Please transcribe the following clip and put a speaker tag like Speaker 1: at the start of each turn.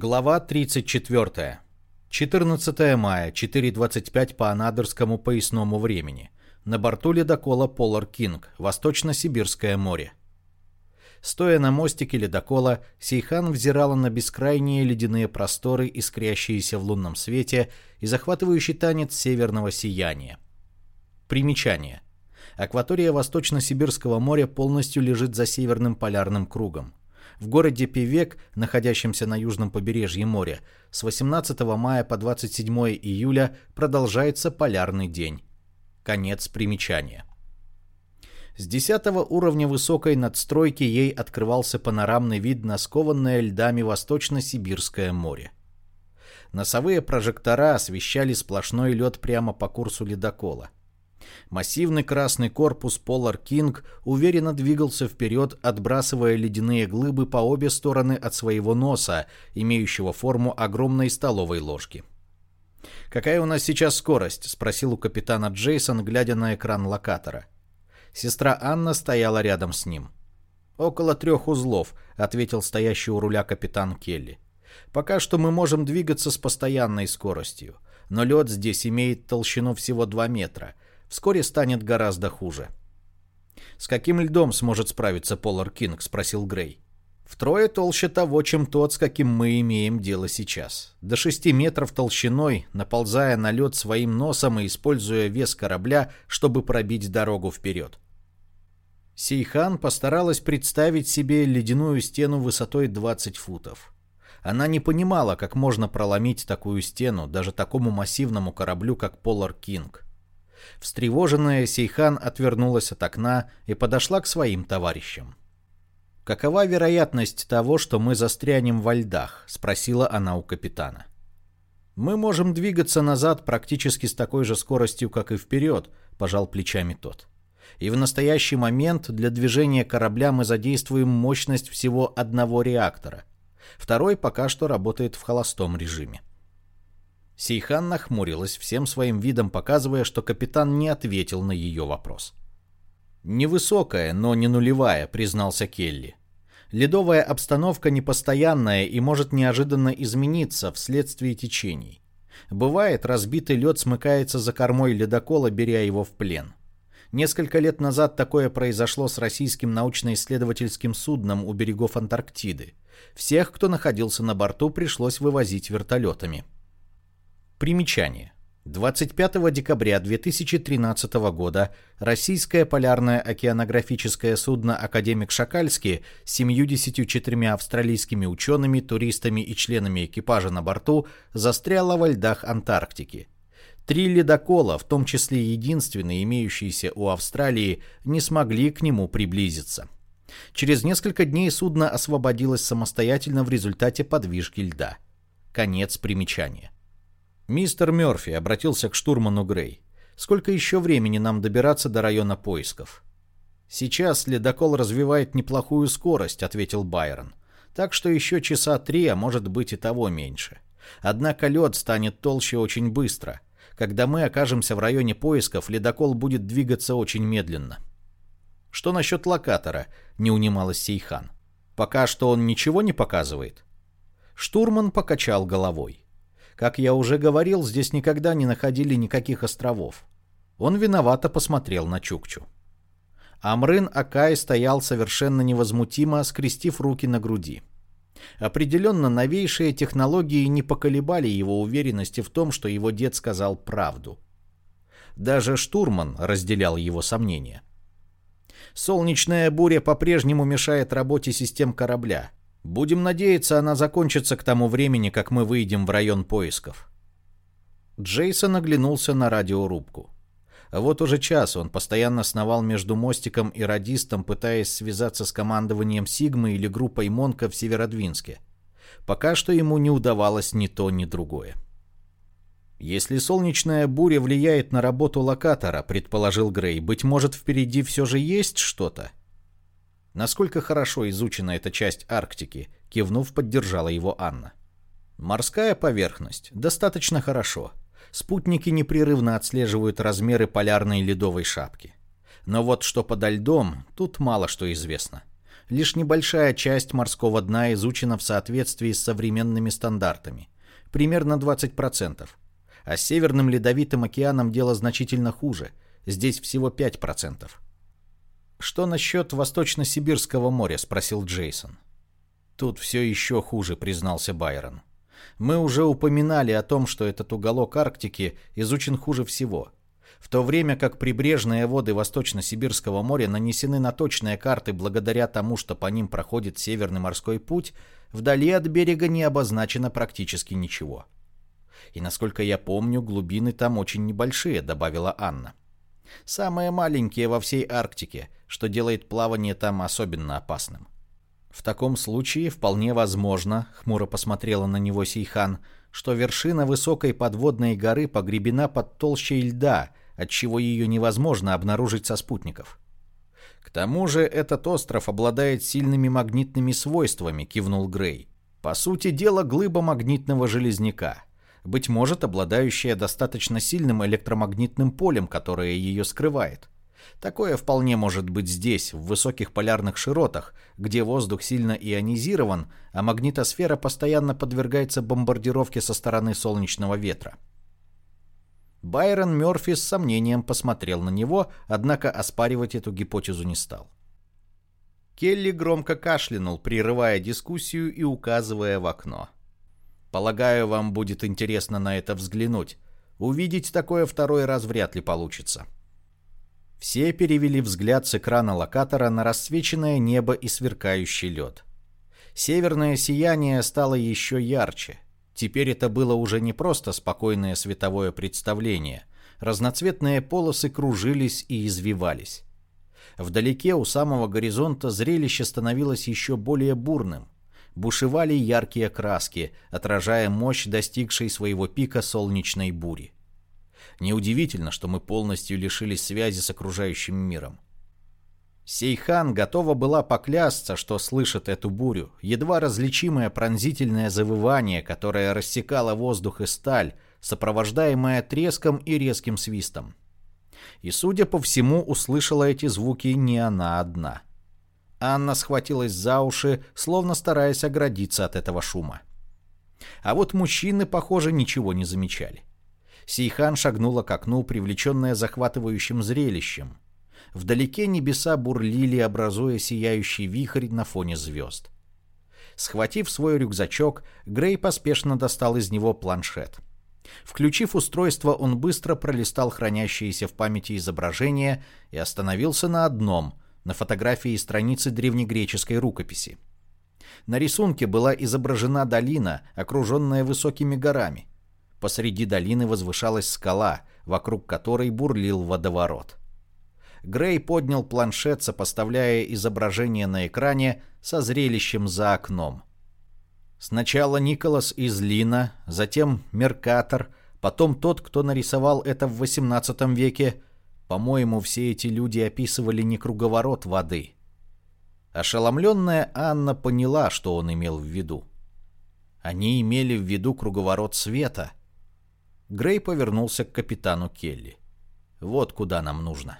Speaker 1: Глава 34. 14 мая, 4.25 по анадырскому поясному времени. На борту ледокола Polar King, Восточно-Сибирское море. Стоя на мостике ледокола, Сейхан взирала на бескрайние ледяные просторы, искрящиеся в лунном свете, и захватывающий танец северного сияния. Примечание. Акватория Восточно-Сибирского моря полностью лежит за северным полярным кругом. В городе Певек, находящемся на южном побережье моря, с 18 мая по 27 июля продолжается полярный день. Конец примечания. С 10 уровня высокой надстройки ей открывался панорамный вид на скованное льдами Восточно-Сибирское море. Носовые прожектора освещали сплошной лед прямо по курсу ледокола. Массивный красный корпус Polar King уверенно двигался вперед, отбрасывая ледяные глыбы по обе стороны от своего носа, имеющего форму огромной столовой ложки. «Какая у нас сейчас скорость?» — спросил у капитана Джейсон, глядя на экран локатора. Сестра Анна стояла рядом с ним. «Около трех узлов», — ответил стоящий у руля капитан Келли. «Пока что мы можем двигаться с постоянной скоростью, но лед здесь имеет толщину всего 2 метра — вскоре станет гораздо хуже. «С каким льдом сможет справиться Полар Кинг?» – спросил Грей. «Втрое толще того, чем тот, с каким мы имеем дело сейчас. До шести метров толщиной, наползая на лед своим носом и используя вес корабля, чтобы пробить дорогу вперед». Сейхан постаралась представить себе ледяную стену высотой 20 футов. Она не понимала, как можно проломить такую стену даже такому массивному кораблю, как Polar King. Встревоженная Сейхан отвернулась от окна и подошла к своим товарищам. «Какова вероятность того, что мы застрянем во льдах?» – спросила она у капитана. «Мы можем двигаться назад практически с такой же скоростью, как и вперед», – пожал плечами тот. «И в настоящий момент для движения корабля мы задействуем мощность всего одного реактора. Второй пока что работает в холостом режиме. Сейхан нахмурилась, всем своим видом показывая, что капитан не ответил на ее вопрос. «Невысокая, но не нулевая», — признался Келли. «Ледовая обстановка непостоянная и может неожиданно измениться вследствие течений. Бывает, разбитый лед смыкается за кормой ледокола, беря его в плен. Несколько лет назад такое произошло с российским научно-исследовательским судном у берегов Антарктиды. Всех, кто находился на борту, пришлось вывозить вертолетами. Примечание. 25 декабря 2013 года российское полярное океанографическое судно «Академик Шакальский» с 74 австралийскими учеными, туристами и членами экипажа на борту застряло во льдах Антарктики. Три ледокола, в том числе единственный, имеющийся у Австралии, не смогли к нему приблизиться. Через несколько дней судно освободилось самостоятельно в результате подвижки льда. Конец примечания. «Мистер Мёрфи», — обратился к штурману Грей, — «сколько еще времени нам добираться до района поисков?» «Сейчас ледокол развивает неплохую скорость», — ответил Байрон. «Так что еще часа три, а может быть и того меньше. Однако лед станет толще очень быстро. Когда мы окажемся в районе поисков, ледокол будет двигаться очень медленно». «Что насчет локатора?» — не унималась Сейхан. «Пока что он ничего не показывает?» Штурман покачал головой. Как я уже говорил, здесь никогда не находили никаких островов. Он виновато посмотрел на Чукчу. Амрын Акай стоял совершенно невозмутимо, скрестив руки на груди. Определенно, новейшие технологии не поколебали его уверенности в том, что его дед сказал правду. Даже штурман разделял его сомнения. Солнечная буря по-прежнему мешает работе систем корабля. Будем надеяться, она закончится к тому времени, как мы выйдем в район поисков. Джейсон оглянулся на радиорубку. Вот уже час он постоянно сновал между мостиком и радистом, пытаясь связаться с командованием Сигмы или группой Монка в Северодвинске. Пока что ему не удавалось ни то, ни другое. «Если солнечная буря влияет на работу локатора», — предположил Грей, — «быть может, впереди все же есть что-то?» Насколько хорошо изучена эта часть Арктики, кивнув, поддержала его Анна. Морская поверхность. Достаточно хорошо. Спутники непрерывно отслеживают размеры полярной ледовой шапки. Но вот что подо льдом, тут мало что известно. Лишь небольшая часть морского дна изучена в соответствии с современными стандартами. Примерно 20%. А с Северным Ледовитым океаном дело значительно хуже. Здесь всего 5%. «Что насчет Восточно-Сибирского моря?» – спросил Джейсон. «Тут все еще хуже», – признался Байрон. «Мы уже упоминали о том, что этот уголок Арктики изучен хуже всего – в то время как прибрежные воды Восточно-Сибирского моря нанесены на точные карты благодаря тому, что по ним проходит Северный морской путь, вдали от берега не обозначено практически ничего. И насколько я помню, глубины там очень небольшие, добавила Анна. Самые маленькие во всей Арктике, что делает плавание там особенно опасным. В таком случае вполне возможно, хмуро посмотрела на него Сейхан, что вершина высокой подводной горы погребена под толщей льда, отчего ее невозможно обнаружить со спутников. К тому же этот остров обладает сильными магнитными свойствами, кивнул Грей. По сути дела, глыба магнитного железняка, быть может, обладающая достаточно сильным электромагнитным полем, которое ее скрывает. Такое вполне может быть здесь, в высоких полярных широтах, где воздух сильно ионизирован, а магнитосфера постоянно подвергается бомбардировке со стороны солнечного ветра. Байрон Мёрфи с сомнением посмотрел на него, однако оспаривать эту гипотезу не стал. Келли громко кашлянул, прерывая дискуссию и указывая в окно. «Полагаю, вам будет интересно на это взглянуть. Увидеть такое второй раз вряд ли получится». Все перевели взгляд с экрана локатора на рассвеченное небо и сверкающий лед. Северное сияние стало еще ярче – Теперь это было уже не просто спокойное световое представление. Разноцветные полосы кружились и извивались. Вдалеке у самого горизонта зрелище становилось еще более бурным. Бушевали яркие краски, отражая мощь достигшей своего пика солнечной бури. Неудивительно, что мы полностью лишились связи с окружающим миром. Сейхан готова была поклясться, что слышит эту бурю, едва различимое пронзительное завывание, которое рассекало воздух и сталь, сопровождаемое треском и резким свистом. И, судя по всему, услышала эти звуки не она одна. Анна схватилась за уши, словно стараясь оградиться от этого шума. А вот мужчины, похоже, ничего не замечали. Сейхан шагнула к окну, привлеченная захватывающим зрелищем – Вдалеке небеса бурлили, образуя сияющий вихрь на фоне звезд. Схватив свой рюкзачок, Грей поспешно достал из него планшет. Включив устройство, он быстро пролистал хранящиеся в памяти изображения и остановился на одном, на фотографии страницы древнегреческой рукописи. На рисунке была изображена долина, окруженная высокими горами. Посреди долины возвышалась скала, вокруг которой бурлил водоворот. Грей поднял планшет, сопоставляя изображение на экране со зрелищем за окном. Сначала Николас из Лина, затем Меркатор, потом тот, кто нарисовал это в XVIII веке. По-моему, все эти люди описывали не круговорот воды. Ошеломленная Анна поняла, что он имел в виду. Они имели в виду круговорот света. Грей повернулся к капитану Келли. «Вот куда нам нужно».